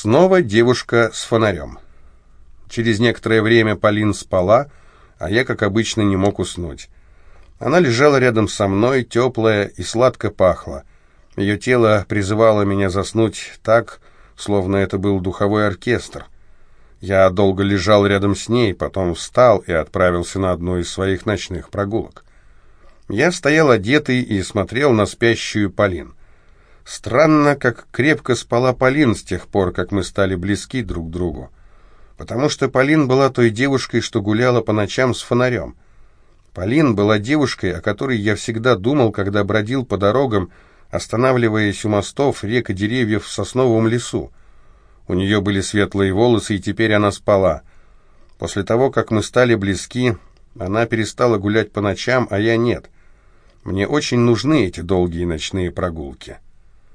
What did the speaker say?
Снова девушка с фонарем. Через некоторое время Полин спала, а я, как обычно, не мог уснуть. Она лежала рядом со мной, теплая и сладко пахла. Ее тело призывало меня заснуть так, словно это был духовой оркестр. Я долго лежал рядом с ней, потом встал и отправился на одну из своих ночных прогулок. Я стоял одетый и смотрел на спящую Полин. Странно, как крепко спала Полин с тех пор, как мы стали близки друг к другу. Потому что Полин была той девушкой, что гуляла по ночам с фонарем. Полин была девушкой, о которой я всегда думал, когда бродил по дорогам, останавливаясь у мостов, рек и деревьев в сосновом лесу. У нее были светлые волосы, и теперь она спала. После того, как мы стали близки, она перестала гулять по ночам, а я нет. Мне очень нужны эти долгие ночные прогулки.